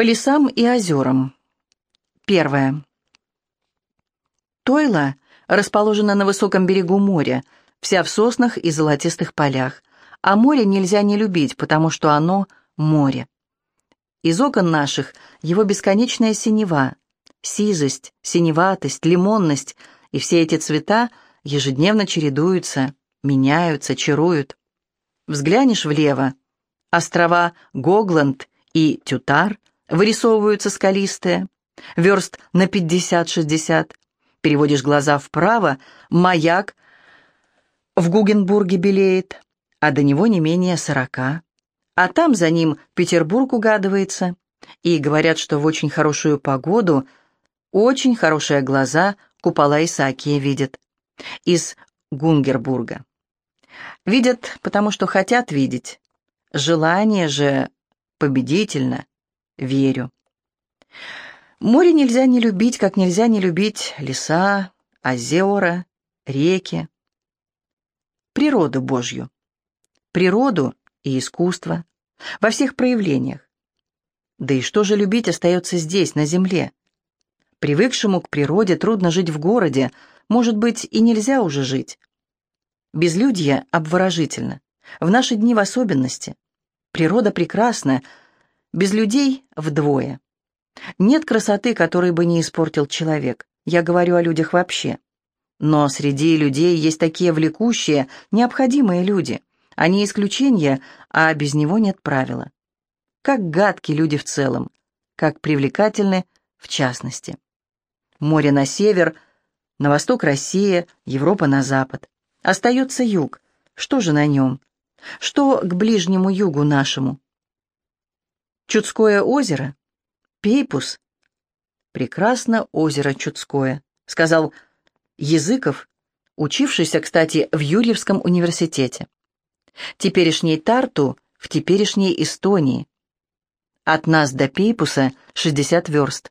По лесам и озерам. Первое. Тойла расположена на высоком берегу моря, вся в соснах и золотистых полях. А море нельзя не любить, потому что оно — море. Из окон наших его бесконечная синева, сизость, синеватость, лимонность, и все эти цвета ежедневно чередуются, меняются, чаруют. Взглянешь влево, острова Гогланд и Тютар вырисовываются скалистые, верст на 50-60. Переводишь глаза вправо, маяк в Гугенбурге белеет, а до него не менее сорока. А там за ним Петербург угадывается. И говорят, что в очень хорошую погоду очень хорошие глаза купола Исаакия видят. Из Гунгербурга. Видят, потому что хотят видеть. Желание же победительно. Верю. Море нельзя не любить, как нельзя не любить леса, озера, реки. Природу Божью. Природу и искусство. Во всех проявлениях. Да и что же любить остается здесь, на земле? Привыкшему к природе трудно жить в городе, может быть, и нельзя уже жить. Безлюдье обворожительно. В наши дни в особенности. Природа прекрасна, без людей вдвое. Нет красоты, которой бы не испортил человек. Я говорю о людях вообще. Но среди людей есть такие влекущие, необходимые люди. Они исключения, а без него нет правила. Как гадки люди в целом, как привлекательны в частности. Море на север, на восток Россия, Европа на запад. Остается юг. Что же на нем? Что к ближнему югу нашему? Чудское озеро? Пейпус? Прекрасно озеро Чудское, сказал Языков, учившийся, кстати, в Юрьевском университете. Теперешний Тарту в теперешней Эстонии. От нас до Пейпуса 60 верст.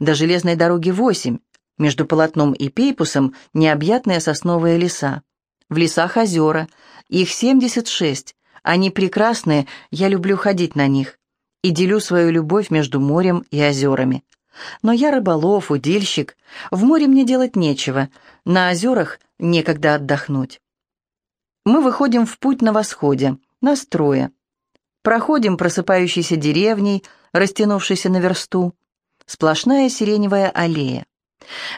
До железной дороги 8. Между полотном и Пейпусом необъятные сосновые леса. В лесах озера. Их 76. Они прекрасные, я люблю ходить на них. И делю свою любовь между морем и озерами. Но я рыболов, удильщик. В море мне делать нечего. На озерах некогда отдохнуть. Мы выходим в путь на восходе, на строе. Проходим просыпающейся деревней, растянувшейся на версту. Сплошная сиреневая аллея.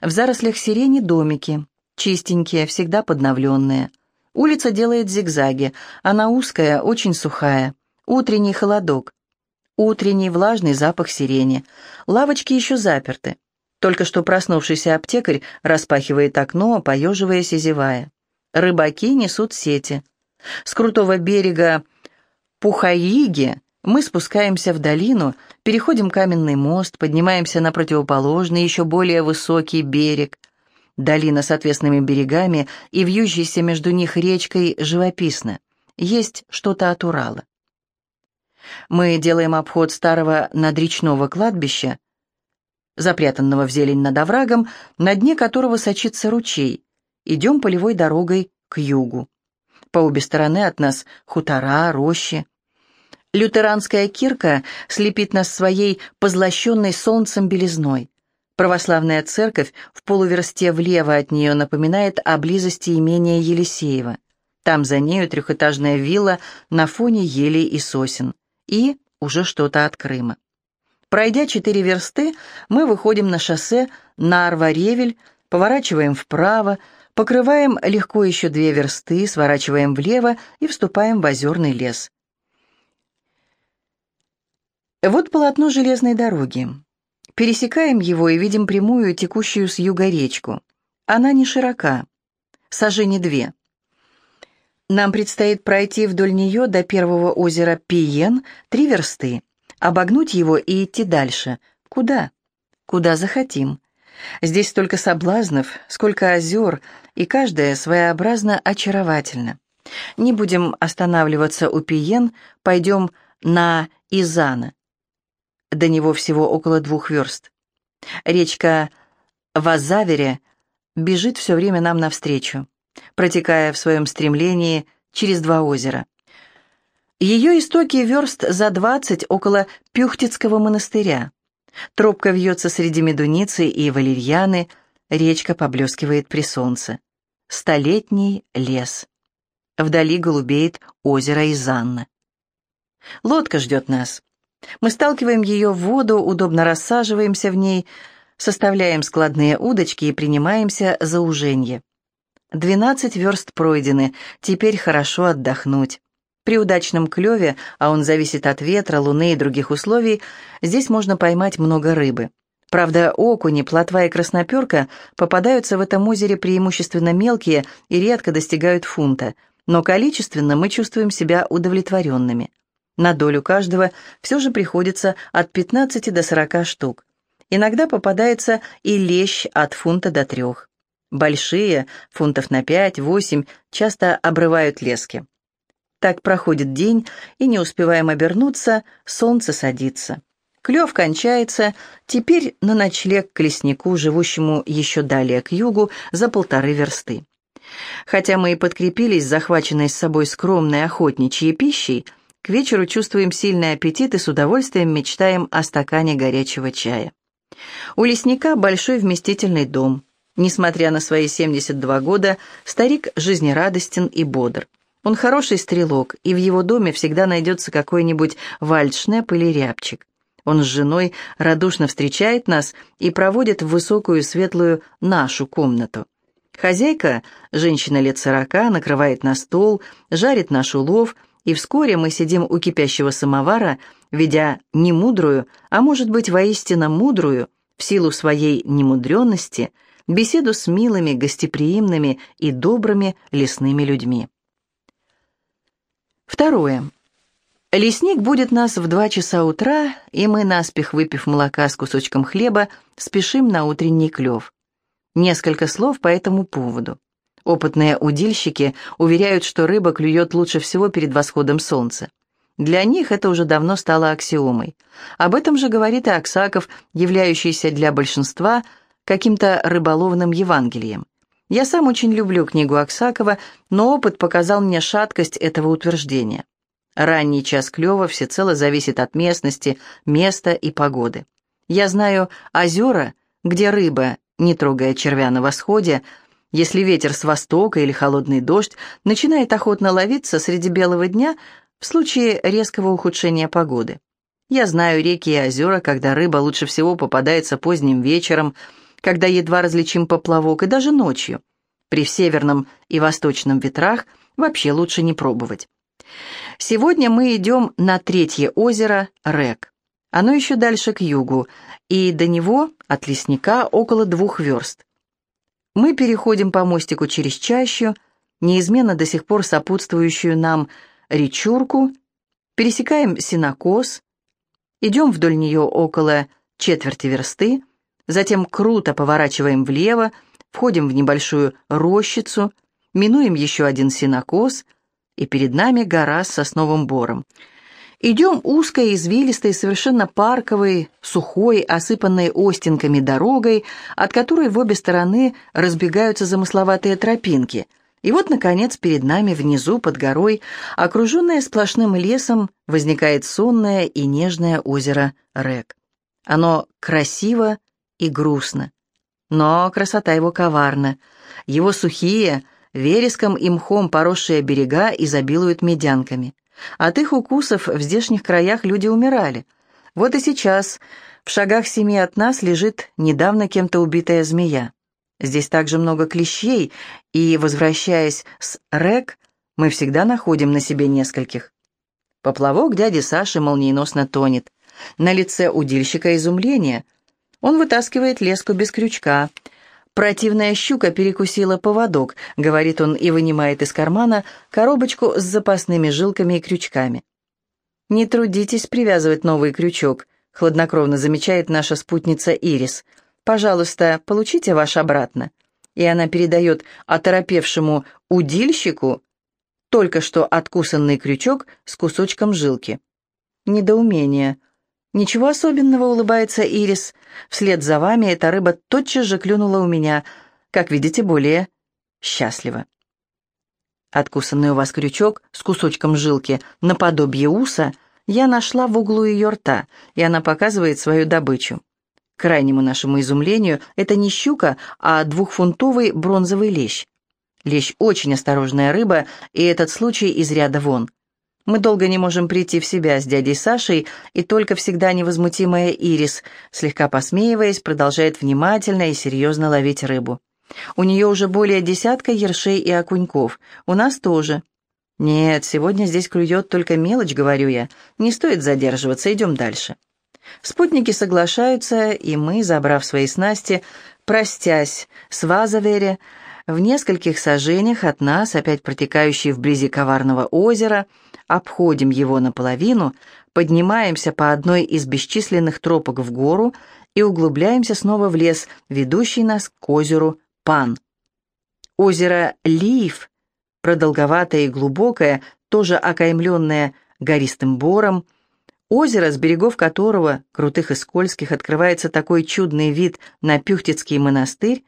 В зарослях сирени домики, чистенькие, всегда подновленные. Улица делает зигзаги, она узкая, очень сухая. Утренний холодок. Утренний влажный запах сирени. Лавочки еще заперты. Только что проснувшийся аптекарь распахивает окно, поеживаясь и зевая. Рыбаки несут сети. С крутого берега Пухаиги мы спускаемся в долину, переходим каменный мост, поднимаемся на противоположный, еще более высокий берег. Долина с отвесными берегами и вьющейся между них речкой живописна. Есть что-то от Урала. Мы делаем обход старого надречного кладбища, запрятанного в зелень над оврагом, на дне которого сочится ручей. Идем полевой дорогой к югу. По обе стороны от нас хутора, рощи. Лютеранская кирка слепит нас своей позлощенной солнцем белизной. Православная церковь в полуверсте влево от нее напоминает о близости имения Елисеева. Там за нею трехэтажная вилла на фоне елей и сосен. И уже что-то от Крыма. Пройдя четыре версты, мы выходим на шоссе Нарва-Ревель, поворачиваем вправо, покрываем легко еще две версты, сворачиваем влево и вступаем в озерный лес. Вот полотно железной дороги. Пересекаем его и видим прямую, текущую с юга речку. Она не широка, сажени две. Нам предстоит пройти вдоль нее до первого озера Пиен три версты, обогнуть его и идти дальше. Куда? Куда захотим. Здесь столько соблазнов, сколько озер, и каждая своеобразно очаровательна. Не будем останавливаться у Пиен, пойдем на Изана. До него всего около двух верст. Речка Вазавере бежит все время нам навстречу, протекая в своем стремлении через два озера. Ее истоки верст за двадцать около Пюхтицкого монастыря. Тропка вьется среди медуницы и валерьяны, речка поблескивает при солнце. Столетний лес. Вдали голубеет озеро Изанна. Лодка ждет нас. Мы сталкиваем ее в воду, удобно рассаживаемся в ней, составляем складные удочки и принимаемся за уженье. Двенадцать верст пройдены, теперь хорошо отдохнуть. При удачном клеве, а он зависит от ветра, луны и других условий, здесь можно поймать много рыбы. Правда, окуни, плотва и красноперка попадаются в этом озере преимущественно мелкие и редко достигают фунта, но количественно мы чувствуем себя удовлетворенными. На долю каждого все же приходится от 15 до 40 штук. Иногда попадается и лещ от фунта до трех. Большие, фунтов на 5-8, часто обрывают лески. Так проходит день, и не успеваем обернуться, солнце садится. Клев кончается, теперь на ночлег к леснику, живущему еще далее к югу, за полторы версты. Хотя мы и подкрепились захваченной с собой скромной охотничьей пищей, к вечеру чувствуем сильный аппетит и с удовольствием мечтаем о стакане горячего чая. У лесника большой вместительный дом. Несмотря на свои 72 года, старик жизнерадостен и бодр. Он хороший стрелок, и в его доме всегда найдется какой-нибудь вальдшнеп или рябчик. Он с женой радушно встречает нас и проводит в высокую светлую нашу комнату. Хозяйка, женщина лет сорока, накрывает на стол, жарит наш улов и вскоре мы сидим у кипящего самовара, ведя не мудрую, а может быть воистину мудрую, в силу своей немудренности, беседу с милыми, гостеприимными и добрыми лесными людьми. Второе. Лесник будет нас в два часа утра, и мы, наспех выпив молока с кусочком хлеба, спешим на утренний клев. Несколько слов по этому поводу. Опытные удильщики уверяют, что рыба клюет лучше всего перед восходом солнца. Для них это уже давно стало аксиомой. Об этом же говорит и Аксаков, являющийся для большинства каким-то рыболовным Евангелием. Я сам очень люблю книгу Аксакова, но опыт показал мне шаткость этого утверждения. Ранний час клёва всецело зависит от местности, места и погоды. Я знаю озера, где рыба, не трогая червя на восходе, если ветер с востока или холодный дождь начинает охотно ловиться среди белого дня в случае резкого ухудшения погоды. Я знаю реки и озера, когда рыба лучше всего попадается поздним вечером, когда едва различим поплавок, и даже ночью. При северном и восточном ветрах вообще лучше не пробовать. Сегодня мы идем на третье озеро Рек. Оно еще дальше к югу, и до него, от лесника, около двух верст. Мы переходим по мостику через чащу, неизменно до сих пор сопутствующую нам речурку, пересекаем синокос, идем вдоль нее около четверти версты, затем круто поворачиваем влево, входим в небольшую рощицу, минуем еще один синокос, и перед нами гора с сосновым бором — Идем узкой, извилистой, совершенно парковой, сухой, осыпанной остинками дорогой, от которой в обе стороны разбегаются замысловатые тропинки. И вот, наконец, перед нами внизу, под горой, окруженное сплошным лесом, возникает сонное и нежное озеро Рек. Оно красиво и грустно. Но красота его коварна. Его сухие, вереском и мхом поросшие берега изобилуют медянками. От их укусов в здешних краях люди умирали. Вот и сейчас в шагах семи от нас лежит недавно кем-то убитая змея. Здесь также много клещей, и, возвращаясь с рек, мы всегда находим на себе нескольких. Поплавок дяди Саши молниеносно тонет. На лице удильщика изумление. Он вытаскивает леску без крючка — «Противная щука перекусила поводок», — говорит он и вынимает из кармана коробочку с запасными жилками и крючками. «Не трудитесь привязывать новый крючок», — хладнокровно замечает наша спутница Ирис. «Пожалуйста, получите ваш обратно». И она передает оторопевшему удильщику только что откусанный крючок с кусочком жилки. Недоумение. «Ничего особенного», — улыбается Ирис. «Вслед за вами эта рыба тотчас же клюнула у меня, как видите, более счастливо». Откусанный у вас крючок с кусочком жилки наподобие уса я нашла в углу ее рта, и она показывает свою добычу. К крайнему нашему изумлению, это не щука, а двухфунтовый бронзовый лещ. Лещ очень осторожная рыба, и этот случай из ряда вон. Мы долго не можем прийти в себя с дядей Сашей, и только всегда невозмутимая Ирис, слегка посмеиваясь, продолжает внимательно и серьезно ловить рыбу. У нее уже более десятка ершей и окуньков. У нас тоже. Нет, сегодня здесь клюет только мелочь, говорю я. Не стоит задерживаться, идем дальше. Спутники соглашаются, и мы, забрав свои снасти, простясь с Вазавере, в нескольких сажениях от нас, опять протекающий вблизи коварного озера, обходим его наполовину, поднимаемся по одной из бесчисленных тропок в гору и углубляемся снова в лес, ведущий нас к озеру Пан. Озеро Лиев, продолговатое и глубокое, тоже окаймленное гористым бором, озеро, с берегов которого, крутых и скользких, открывается такой чудный вид на Пюхтицкий монастырь,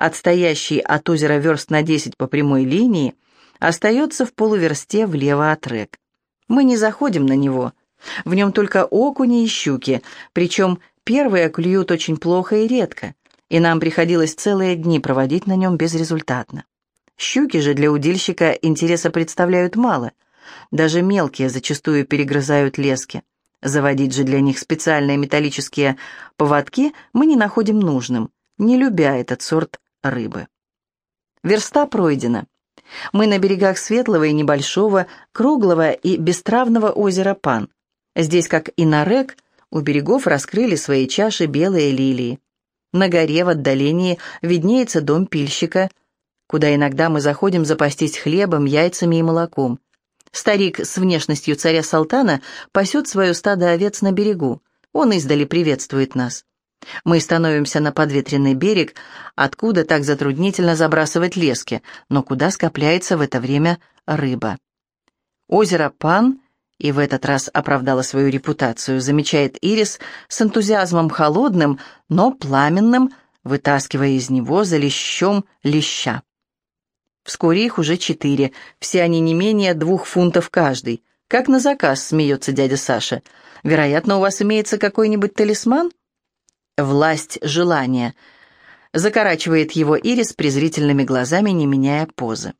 отстоящий от озера верст на 10 по прямой линии, остается в полуверсте влево от рек. Мы не заходим на него. В нем только окуни и щуки, причем первые клюют очень плохо и редко и нам приходилось целые дни проводить на нем безрезультатно. Щуки же для удильщика интереса представляют мало. Даже мелкие зачастую перегрызают лески. Заводить же для них специальные металлические поводки мы не находим нужным, не любя этот сорт рыбы. Верста пройдена. Мы на берегах светлого и небольшого, круглого и бестравного озера Пан. Здесь, как и на рек, у берегов раскрыли свои чаши белые лилии. На горе в отдалении виднеется дом пильщика, куда иногда мы заходим запастись хлебом, яйцами и молоком. Старик с внешностью царя Салтана пасет свое стадо овец на берегу. Он издали приветствует нас. Мы становимся на подветренный берег, откуда так затруднительно забрасывать лески, но куда скопляется в это время рыба. Озеро Пан и в этот раз оправдала свою репутацию, замечает Ирис с энтузиазмом холодным, но пламенным, вытаскивая из него за лещом леща. Вскоре их уже четыре, все они не менее двух фунтов каждый. Как на заказ, смеется дядя Саша. Вероятно, у вас имеется какой-нибудь талисман? Власть желания. Закорачивает его Ирис презрительными глазами, не меняя позы.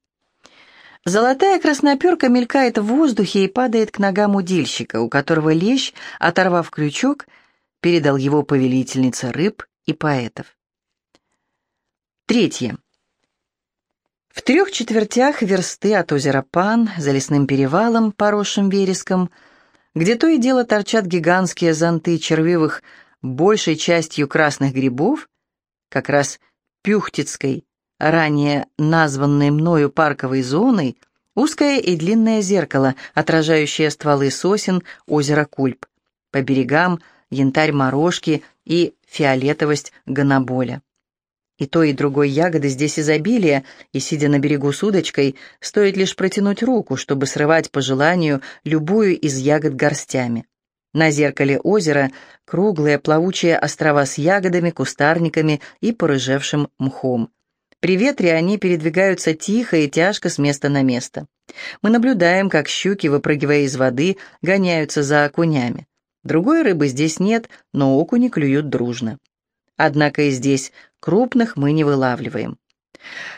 Золотая красноперка мелькает в воздухе и падает к ногам удильщика, у которого лещ, оторвав крючок, передал его повелительнице рыб и поэтов. Третье. В трех четвертях версты от озера Пан, за лесным перевалом, поросшим вереском, где то и дело торчат гигантские зонты червивых большей частью красных грибов, как раз Пюхтицкой, ранее названной мною парковой зоной, узкое и длинное зеркало, отражающее стволы сосен озера Кульп. По берегам янтарь морожки и фиолетовость гоноболя. И той, и другой ягоды здесь изобилие, и, сидя на берегу с удочкой, стоит лишь протянуть руку, чтобы срывать по желанию любую из ягод горстями. На зеркале озера круглые плавучие острова с ягодами, кустарниками и порыжевшим мхом. При ветре они передвигаются тихо и тяжко с места на место. Мы наблюдаем, как щуки, выпрыгивая из воды, гоняются за окунями. Другой рыбы здесь нет, но окуни клюют дружно. Однако и здесь крупных мы не вылавливаем.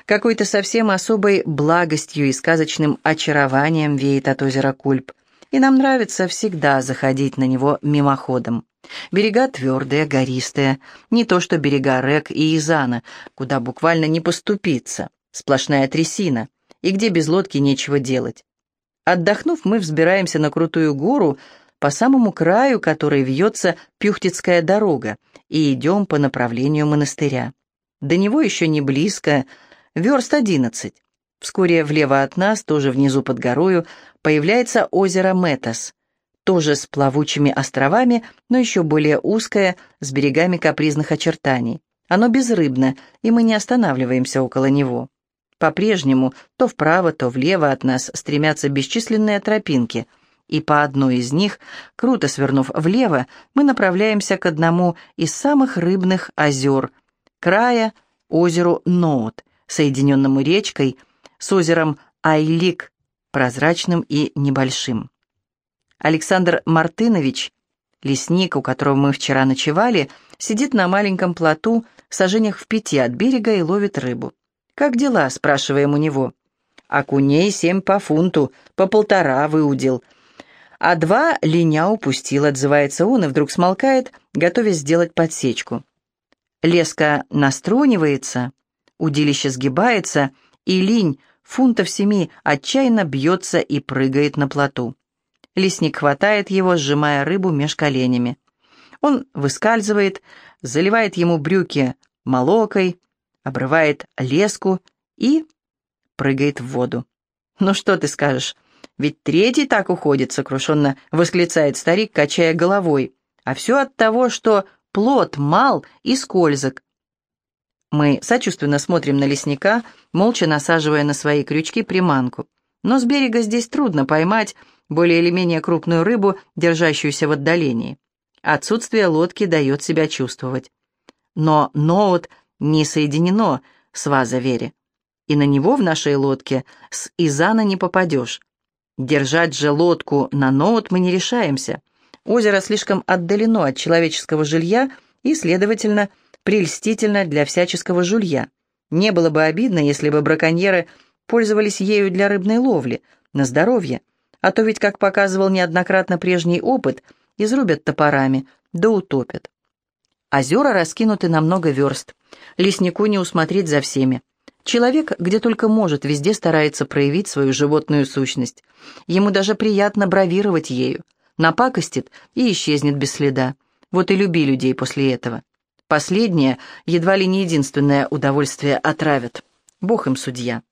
Какой-то совсем особой благостью и сказочным очарованием веет от озера Кульп, и нам нравится всегда заходить на него мимоходом. Берега твердые, гористые, не то что берега рек и Изана, куда буквально не поступиться, сплошная трясина, и где без лодки нечего делать. Отдохнув, мы взбираемся на крутую гору, по самому краю которой вьется Пюхтицкая дорога, и идем по направлению монастыря. До него еще не близко, верст одиннадцать. Вскоре влево от нас, тоже внизу под горою, появляется озеро Метас, тоже с плавучими островами, но еще более узкое, с берегами капризных очертаний. Оно безрыбно, и мы не останавливаемся около него. По-прежнему то вправо, то влево от нас стремятся бесчисленные тропинки, и по одной из них, круто свернув влево, мы направляемся к одному из самых рыбных озер, края озеру Ноут, соединенному речкой с озером Айлик, прозрачным и небольшим. Александр Мартынович, лесник, у которого мы вчера ночевали, сидит на маленьком плоту в сажениях в пяти от берега и ловит рыбу. «Как дела?» — спрашиваем у него. «Окуней семь по фунту, по полтора выудил». «А два линя упустил», — отзывается он и вдруг смолкает, готовясь сделать подсечку. Леска наструнивается, удилище сгибается, и линь фунтов семи отчаянно бьется и прыгает на плоту. Лесник хватает его, сжимая рыбу меж коленями. Он выскальзывает, заливает ему брюки молокой, обрывает леску и прыгает в воду. «Ну что ты скажешь? Ведь третий так уходит», — сокрушенно восклицает старик, качая головой. «А все от того, что плод мал и скользок». Мы сочувственно смотрим на лесника, молча насаживая на свои крючки приманку. Но с берега здесь трудно поймать более или менее крупную рыбу, держащуюся в отдалении. Отсутствие лодки дает себя чувствовать. Но ноут не соединено с Вазавере, и на него в нашей лодке с Изана не попадешь. Держать же лодку на ноут мы не решаемся. Озеро слишком отдалено от человеческого жилья и, следовательно, прельстительно для всяческого жулья. Не было бы обидно, если бы браконьеры пользовались ею для рыбной ловли, на здоровье, а то ведь, как показывал неоднократно прежний опыт, изрубят топорами, да утопят. Озера раскинуты на много верст. Леснику не усмотреть за всеми. Человек, где только может, везде старается проявить свою животную сущность. Ему даже приятно бравировать ею. Напакостит и исчезнет без следа. Вот и люби людей после этого. Последнее, едва ли не единственное удовольствие отравят. Бог им судья.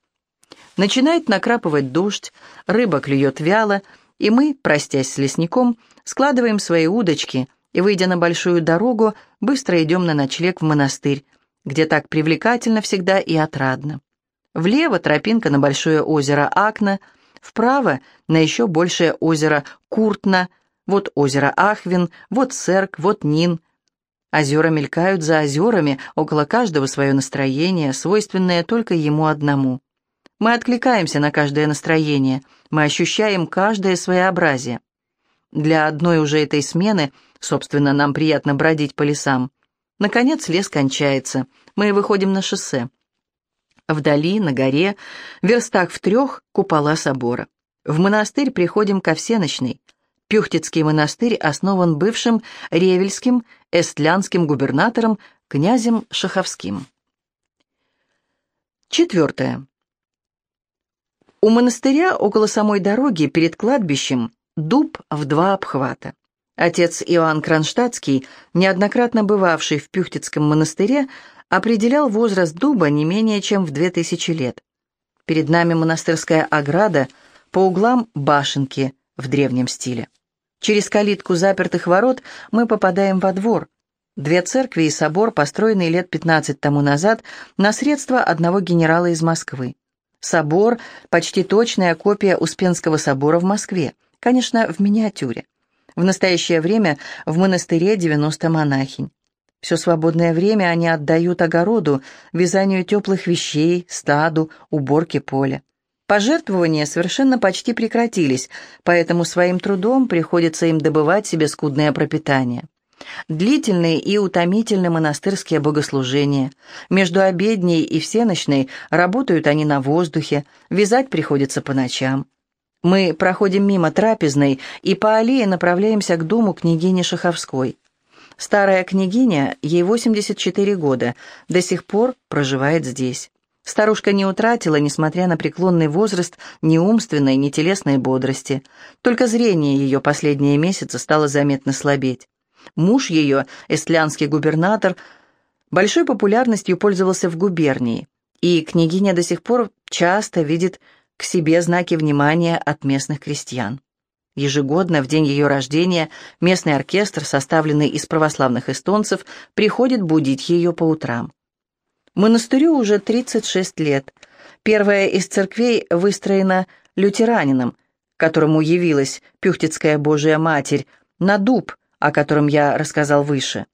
Начинает накрапывать дождь, рыба клюет вяло, и мы, простясь с лесником, складываем свои удочки – и, выйдя на большую дорогу, быстро идем на ночлег в монастырь, где так привлекательно всегда и отрадно. Влево тропинка на большое озеро Акна, вправо на еще большее озеро Куртна, вот озеро Ахвин, вот Серк, вот Нин. Озера мелькают за озерами, около каждого свое настроение, свойственное только ему одному. Мы откликаемся на каждое настроение, мы ощущаем каждое своеобразие. Для одной уже этой смены – Собственно, нам приятно бродить по лесам. Наконец лес кончается. Мы выходим на шоссе. Вдали, на горе, в верстах в трех, купола собора. В монастырь приходим ко всеночной. Пюхтицкий монастырь основан бывшим ревельским эстлянским губернатором князем Шаховским. Четвертое. У монастыря около самой дороги перед кладбищем дуб в два обхвата. Отец Иоанн Кронштадтский, неоднократно бывавший в Пюхтицком монастыре, определял возраст дуба не менее чем в две тысячи лет. Перед нами монастырская ограда, по углам башенки в древнем стиле. Через калитку запертых ворот мы попадаем во двор. Две церкви и собор, построенные лет 15 тому назад на средства одного генерала из Москвы. Собор – почти точная копия Успенского собора в Москве, конечно, в миниатюре. В настоящее время в монастыре 90 монахинь. Все свободное время они отдают огороду, вязанию теплых вещей, стаду, уборке поля. Пожертвования совершенно почти прекратились, поэтому своим трудом приходится им добывать себе скудное пропитание. Длительные и утомительные монастырские богослужения. Между обедней и всеночной работают они на воздухе, вязать приходится по ночам. Мы проходим мимо трапезной и по аллее направляемся к дому княгини Шаховской. Старая княгиня, ей 84 года, до сих пор проживает здесь. Старушка не утратила, несмотря на преклонный возраст, ни умственной, ни телесной бодрости. Только зрение ее последние месяцы стало заметно слабеть. Муж ее, эстлянский губернатор, большой популярностью пользовался в губернии, и княгиня до сих пор часто видит к себе знаки внимания от местных крестьян. Ежегодно, в день ее рождения, местный оркестр, составленный из православных эстонцев, приходит будить ее по утрам. Монастырю уже 36 лет. Первая из церквей выстроена лютеранином, которому явилась Пюхтицкая Божия Матерь, на дуб, о котором я рассказал выше.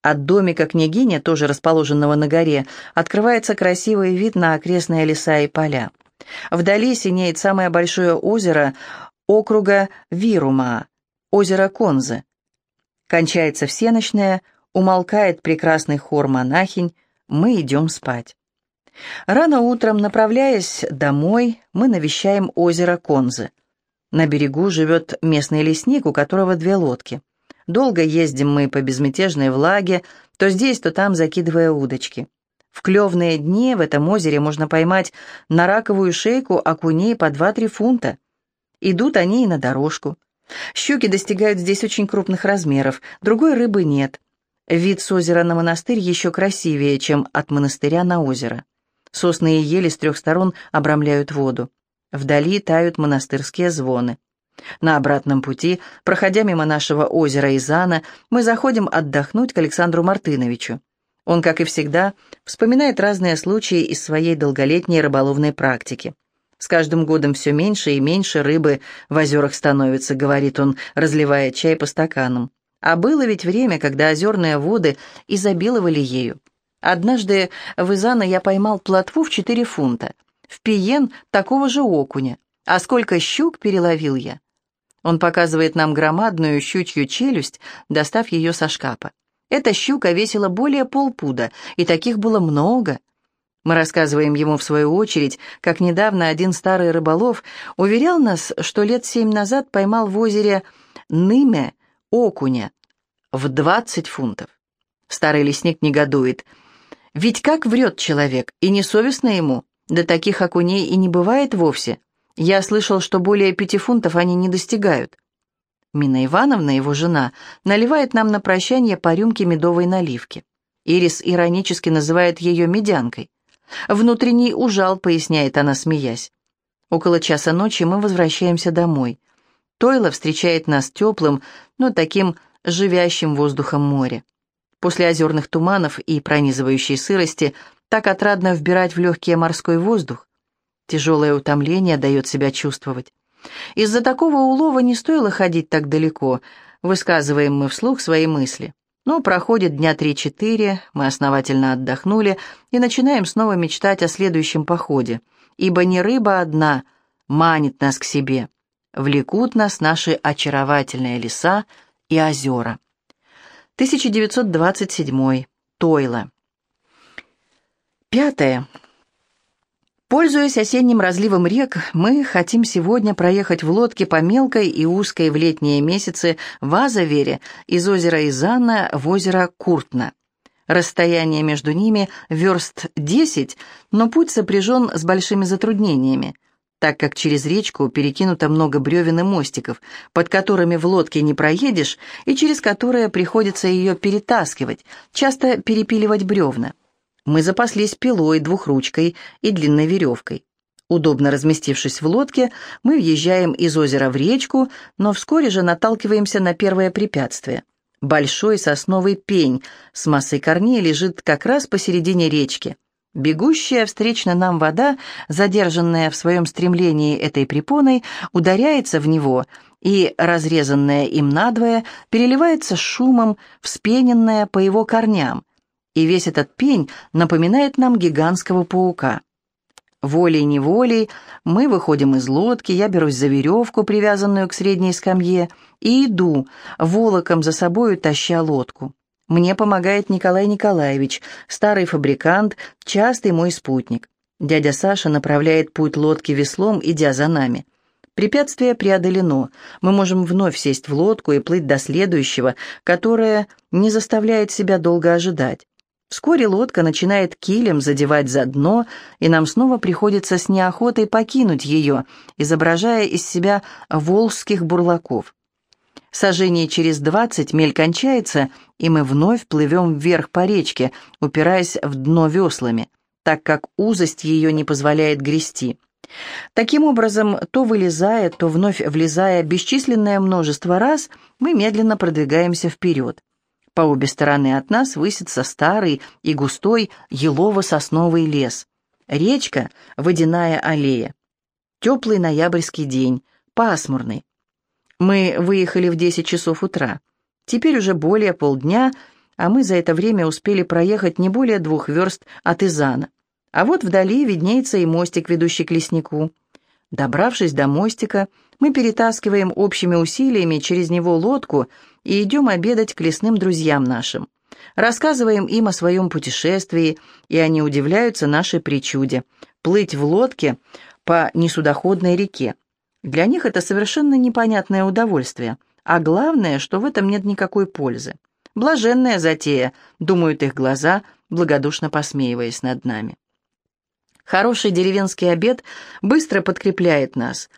От домика княгини, тоже расположенного на горе, открывается красивый вид на окрестные леса и поля. Вдали синеет самое большое озеро округа Вирума, озеро Конзы. Кончается всеночная, умолкает прекрасный хор монахинь, мы идем спать. Рано утром, направляясь домой, мы навещаем озеро Конзы. На берегу живет местный лесник, у которого две лодки. Долго ездим мы по безмятежной влаге, то здесь, то там закидывая удочки. В клевные дни в этом озере можно поймать на раковую шейку окуней по 2-3 фунта. Идут они и на дорожку. Щуки достигают здесь очень крупных размеров, другой рыбы нет. Вид с озера на монастырь еще красивее, чем от монастыря на озеро. Сосны и ели с трех сторон обрамляют воду. Вдали тают монастырские звоны. На обратном пути, проходя мимо нашего озера Изана, мы заходим отдохнуть к Александру Мартыновичу. Он, как и всегда, вспоминает разные случаи из своей долголетней рыболовной практики. «С каждым годом все меньше и меньше рыбы в озерах становится», — говорит он, разливая чай по стаканам. А было ведь время, когда озерные воды изобиловали ею. Однажды в Изана я поймал плотву в четыре фунта, в Пиен такого же окуня. А сколько щук переловил я? Он показывает нам громадную щучью челюсть, достав ее со шкафа. Эта щука весила более полпуда, и таких было много. Мы рассказываем ему в свою очередь, как недавно один старый рыболов уверял нас, что лет семь назад поймал в озере Ныме окуня в двадцать фунтов. Старый лесник негодует. Ведь как врет человек, и несовестно ему, да таких окуней и не бывает вовсе. Я слышал, что более пяти фунтов они не достигают. Мина Ивановна, его жена, наливает нам на прощание по рюмке медовой наливки. Ирис иронически называет ее медянкой. «Внутренний ужал», — поясняет она, смеясь. Около часа ночи мы возвращаемся домой. Тойла встречает нас теплым, но таким живящим воздухом моря. После озерных туманов и пронизывающей сырости так отрадно вбирать в легкий морской воздух. Тяжелое утомление дает себя чувствовать. Из-за такого улова не стоило ходить так далеко, высказываем мы вслух свои мысли. Но проходит дня три-четыре, мы основательно отдохнули и начинаем снова мечтать о следующем походе, ибо не рыба одна манит нас к себе, влекут нас наши очаровательные леса и озера. 1927. Тойла. Пятое. Пользуясь осенним разливом рек, мы хотим сегодня проехать в лодке по мелкой и узкой в летние месяцы в Азавере из озера Изана в озеро Куртна. Расстояние между ними верст 10, но путь сопряжен с большими затруднениями, так как через речку перекинуто много бревен и мостиков, под которыми в лодке не проедешь и через которые приходится ее перетаскивать, часто перепиливать бревна. Мы запаслись пилой, двухручкой и длинной веревкой. Удобно разместившись в лодке, мы въезжаем из озера в речку, но вскоре же наталкиваемся на первое препятствие. Большой сосновый пень с массой корней лежит как раз посередине речки. Бегущая встречно нам вода, задержанная в своем стремлении этой препоной, ударяется в него, и, разрезанная им надвое, переливается шумом, вспененная по его корням, и весь этот пень напоминает нам гигантского паука. Волей-неволей мы выходим из лодки, я берусь за веревку, привязанную к средней скамье, и иду, волоком за собою таща лодку. Мне помогает Николай Николаевич, старый фабрикант, частый мой спутник. Дядя Саша направляет путь лодки веслом, идя за нами. Препятствие преодолено. Мы можем вновь сесть в лодку и плыть до следующего, которое не заставляет себя долго ожидать. Вскоре лодка начинает килем задевать за дно, и нам снова приходится с неохотой покинуть ее, изображая из себя волжских бурлаков. Сожжение через двадцать мель кончается, и мы вновь плывем вверх по речке, упираясь в дно веслами, так как узость ее не позволяет грести. Таким образом, то вылезая, то вновь влезая бесчисленное множество раз, мы медленно продвигаемся вперед. По обе стороны от нас высится старый и густой елово-сосновый лес. Речка — водяная аллея. Теплый ноябрьский день, пасмурный. Мы выехали в 10 часов утра. Теперь уже более полдня, а мы за это время успели проехать не более двух верст от Изана. А вот вдали виднеется и мостик, ведущий к леснику. Добравшись до мостика, мы перетаскиваем общими усилиями через него лодку и идем обедать к лесным друзьям нашим. Рассказываем им о своем путешествии, и они удивляются нашей причуде – плыть в лодке по несудоходной реке. Для них это совершенно непонятное удовольствие, а главное, что в этом нет никакой пользы. Блаженная затея, думают их глаза, благодушно посмеиваясь над нами. Хороший деревенский обед быстро подкрепляет нас.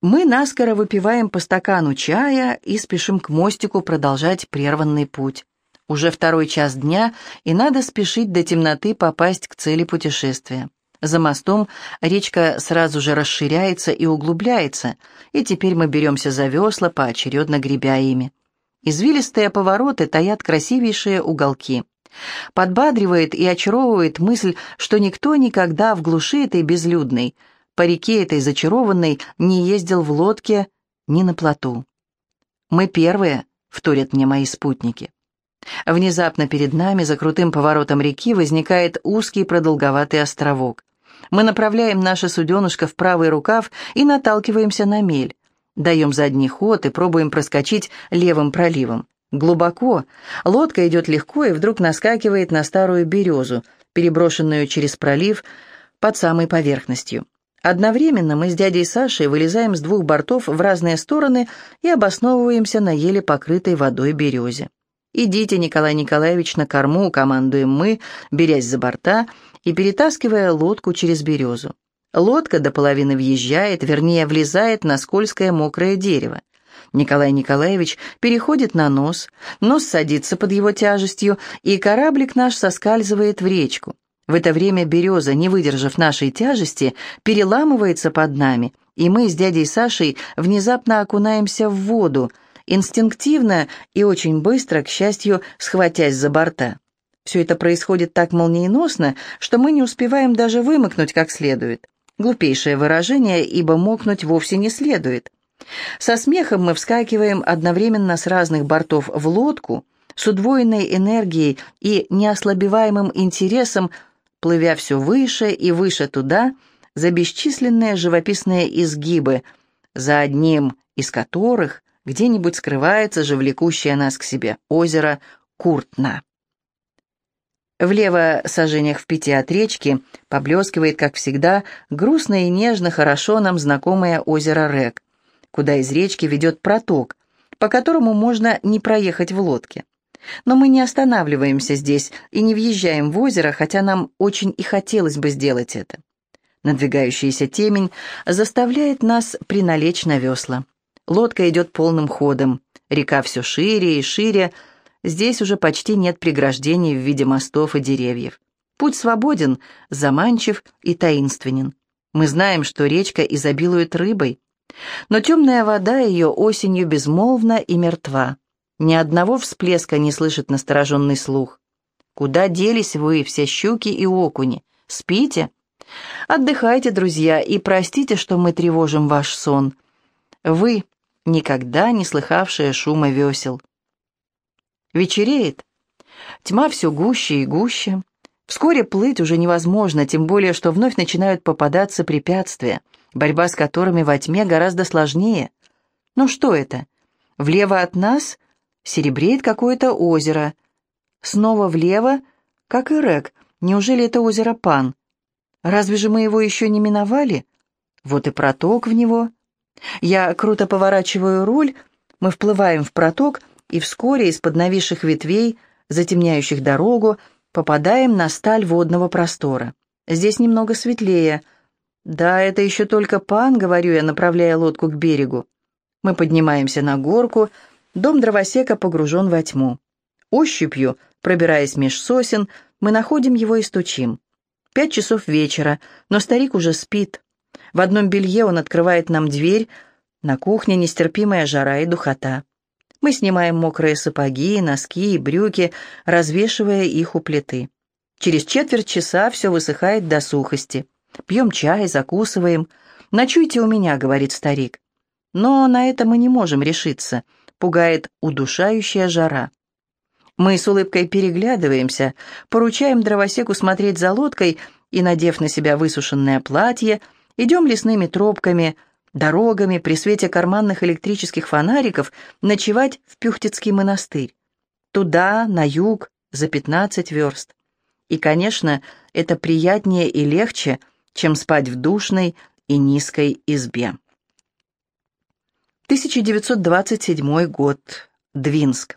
Мы наскоро выпиваем по стакану чая и спешим к мостику продолжать прерванный путь. Уже второй час дня, и надо спешить до темноты попасть к цели путешествия. За мостом речка сразу же расширяется и углубляется, и теперь мы беремся за весла, поочередно гребя ими. Извилистые повороты таят красивейшие уголки. Подбадривает и очаровывает мысль, что никто никогда в глуши этой безлюдной, по реке этой зачарованной, не ездил в лодке ни на плоту. «Мы первые», — вторят мне мои спутники. Внезапно перед нами, за крутым поворотом реки, возникает узкий продолговатый островок. Мы направляем наше суденышко в правый рукав и наталкиваемся на мель. Даем задний ход и пробуем проскочить левым проливом. Глубоко. Лодка идет легко и вдруг наскакивает на старую березу, переброшенную через пролив под самой поверхностью. Одновременно мы с дядей Сашей вылезаем с двух бортов в разные стороны и обосновываемся на еле покрытой водой березе. «Идите, Николай Николаевич, на корму», — командуем мы, берясь за борта и перетаскивая лодку через березу. Лодка до половины въезжает, вернее, влезает на скользкое мокрое дерево. Николай Николаевич переходит на нос, нос садится под его тяжестью, и кораблик наш соскальзывает в речку. В это время береза, не выдержав нашей тяжести, переламывается под нами, и мы с дядей Сашей внезапно окунаемся в воду, инстинктивно и очень быстро, к счастью, схватясь за борта. Все это происходит так молниеносно, что мы не успеваем даже вымокнуть как следует. Глупейшее выражение, ибо мокнуть вовсе не следует. Со смехом мы вскакиваем одновременно с разных бортов в лодку, с удвоенной энергией и неослабеваемым интересом, плывя все выше и выше туда, за бесчисленные живописные изгибы, за одним из которых где-нибудь скрывается же влекущее нас к себе озеро Куртна. Влево, сажениях в пяти от речки, поблескивает, как всегда, грустно и нежно хорошо нам знакомое озеро Рек – куда из речки ведет проток, по которому можно не проехать в лодке. Но мы не останавливаемся здесь и не въезжаем в озеро, хотя нам очень и хотелось бы сделать это. Надвигающаяся темень заставляет нас приналечь на весла. Лодка идет полным ходом. Река все шире и шире. Здесь уже почти нет преграждений в виде мостов и деревьев. Путь свободен, заманчив и таинственен. Мы знаем, что речка изобилует рыбой. Но темная вода ее осенью безмолвна и мертва. Ни одного всплеска не слышит настороженный слух. Куда делись вы, все щуки и окуни? Спите? Отдыхайте, друзья, и простите, что мы тревожим ваш сон. Вы, никогда не слыхавшие шума весел. Вечереет. Тьма все гуще и гуще. Вскоре плыть уже невозможно, тем более, что вновь начинают попадаться препятствия — борьба с которыми во тьме гораздо сложнее. Ну что это? Влево от нас серебреет какое-то озеро. Снова влево, как и Рек. Неужели это озеро Пан? Разве же мы его еще не миновали? Вот и проток в него. Я круто поворачиваю руль, мы вплываем в проток, и вскоре из-под нависших ветвей, затемняющих дорогу, попадаем на сталь водного простора. Здесь немного светлее — «Да, это еще только пан», — говорю я, направляя лодку к берегу. Мы поднимаемся на горку, дом дровосека погружен во тьму. Ощупью, пробираясь меж сосен, мы находим его и стучим. Пять часов вечера, но старик уже спит. В одном белье он открывает нам дверь, на кухне нестерпимая жара и духота. Мы снимаем мокрые сапоги, носки и брюки, развешивая их у плиты. Через четверть часа все высыхает до сухости. Пьем чай, закусываем. «Ночуйте у меня», — говорит старик. Но на это мы не можем решиться. Пугает удушающая жара. Мы с улыбкой переглядываемся, поручаем дровосеку смотреть за лодкой и, надев на себя высушенное платье, идем лесными тропками, дорогами при свете карманных электрических фонариков ночевать в Пюхтицкий монастырь. Туда, на юг, за 15 верст. И, конечно, это приятнее и легче, чем спать в душной и низкой избе. 1927 год. Двинск.